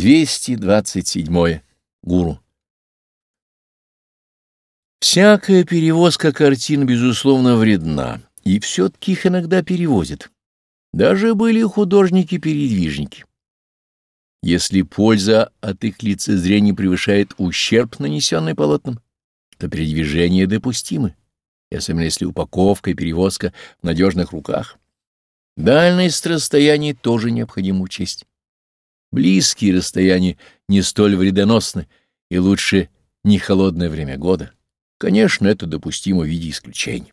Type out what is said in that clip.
227. Гуру. Всякая перевозка картин, безусловно, вредна, и все-таки их иногда перевозят. Даже были художники-передвижники. Если польза от их лицезрения превышает ущерб, нанесенный полотном, то передвижения допустимы, особенно если упаковка и перевозка в надежных руках. Дальность расстояний тоже необходимо учесть. Близкие расстояния не столь вредоносны, и лучше не холодное время года. Конечно, это допустимо в виде исключения.